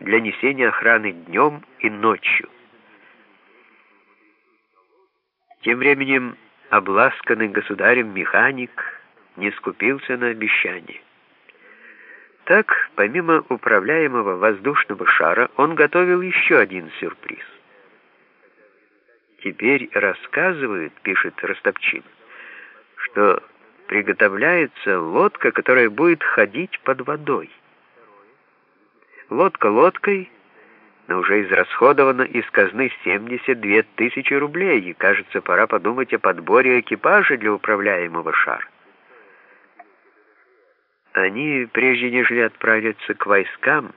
для несения охраны днем и ночью. Тем временем обласканный государем механик не скупился на обещание. Так, помимо управляемого воздушного шара, он готовил еще один сюрприз. «Теперь рассказывают, — пишет Ростопчин, — что приготовляется лодка, которая будет ходить под водой. Лодка лодкой, но уже израсходовано из казны 72 тысячи рублей, и, кажется, пора подумать о подборе экипажа для управляемого шара. Они, прежде нежели отправиться к войскам,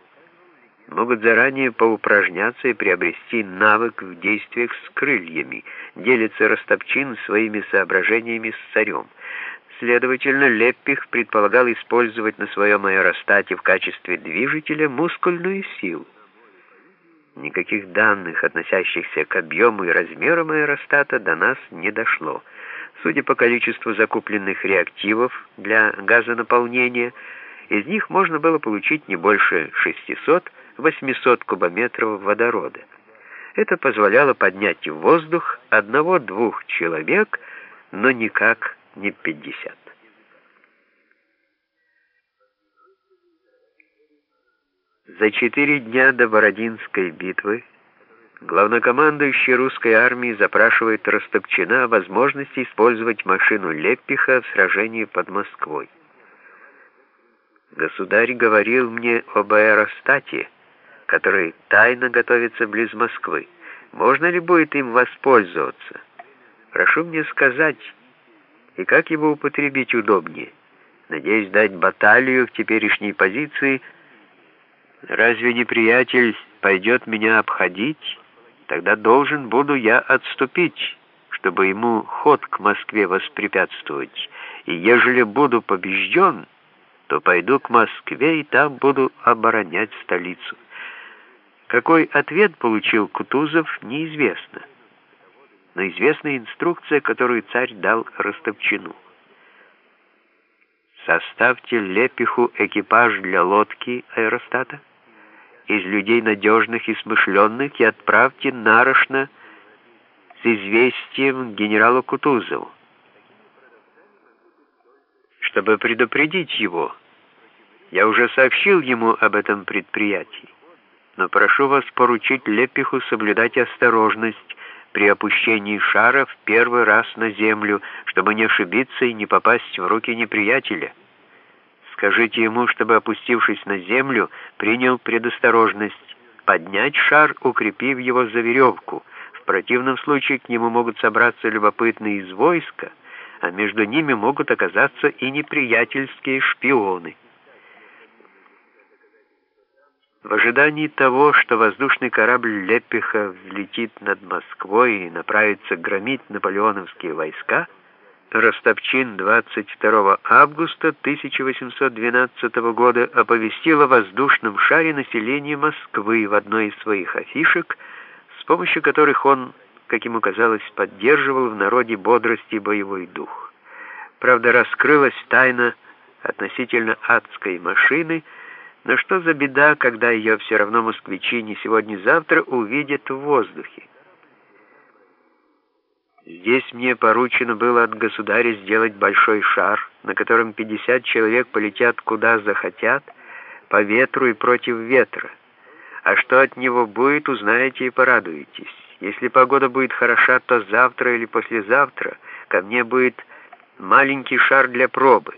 могут заранее поупражняться и приобрести навык в действиях с крыльями, делится Ростопчин своими соображениями с царем. Следовательно, Леппих предполагал использовать на своем аэростате в качестве движителя мускульную силу. Никаких данных, относящихся к объему и размерам аэростата, до нас не дошло. Судя по количеству закупленных реактивов для газонаполнения, из них можно было получить не больше 600-800 кубометров водорода. Это позволяло поднять в воздух одного-двух человек, но никак не 50. За четыре дня до Бородинской битвы главнокомандующий русской армии запрашивает Ростопчина о возможности использовать машину Леппиха в сражении под Москвой. Государь говорил мне об аэростате, который тайно готовится близ Москвы. Можно ли будет им воспользоваться? Прошу мне сказать, и как его употребить удобнее. Надеюсь дать баталию в теперешней позиции – Разве неприятель пойдет меня обходить? Тогда должен буду я отступить, чтобы ему ход к Москве воспрепятствовать. И ежели буду побежден, то пойду к Москве и там буду оборонять столицу. Какой ответ получил Кутузов, неизвестно. Но известна инструкция, которую царь дал Ростовчину. Составьте Лепиху экипаж для лодки аэростата из людей надежных и смышленных и отправьте нарочно с известием генералу Кутузову, чтобы предупредить его. Я уже сообщил ему об этом предприятии, но прошу вас поручить Лепиху соблюдать осторожность при опущении шара в первый раз на землю, чтобы не ошибиться и не попасть в руки неприятеля. Скажите ему, чтобы, опустившись на землю, принял предосторожность поднять шар, укрепив его за веревку. В противном случае к нему могут собраться любопытные из войска, а между ними могут оказаться и неприятельские шпионы. В ожидании того, что воздушный корабль Леппиха взлетит над Москвой и направится громить наполеоновские войска, Ростопчин 22 августа 1812 года оповестил о воздушном шаре населения Москвы в одной из своих афишек, с помощью которых он, как ему казалось, поддерживал в народе бодрость и боевой дух. Правда, раскрылась тайна относительно адской машины, но что за беда, когда ее все равно москвичи не сегодня-завтра увидят в воздухе? Здесь мне поручено было от государя сделать большой шар, на котором 50 человек полетят куда захотят, по ветру и против ветра. А что от него будет, узнаете и порадуетесь. Если погода будет хороша, то завтра или послезавтра ко мне будет маленький шар для пробы.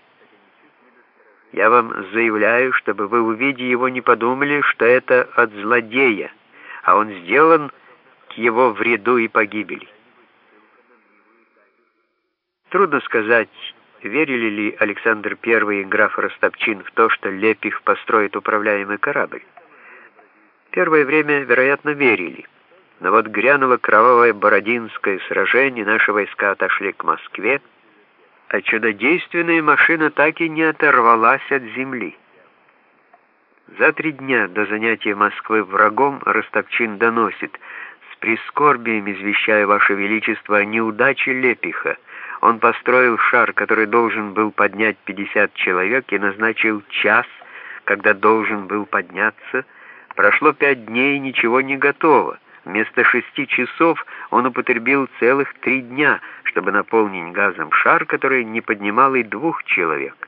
Я вам заявляю, чтобы вы, увидя его, не подумали, что это от злодея, а он сделан к его вреду и погибели. Трудно сказать, верили ли Александр I и граф Ростопчин в то, что Лепих построит управляемый корабль. Первое время, вероятно, верили. Но вот грянуло кровавое Бородинское сражение, наши войска отошли к Москве, а чудодейственная машина так и не оторвалась от земли. За три дня до занятия Москвы врагом Ростопчин доносит, с прискорбием извещая Ваше Величество о неудаче Лепиха, он построил шар, который должен был поднять 50 человек, и назначил час, когда должен был подняться Прошло пять дней, и ничего не готово. Вместо шести часов он употребил целых три дня, чтобы наполнить газом шар, который не поднимал и двух человек.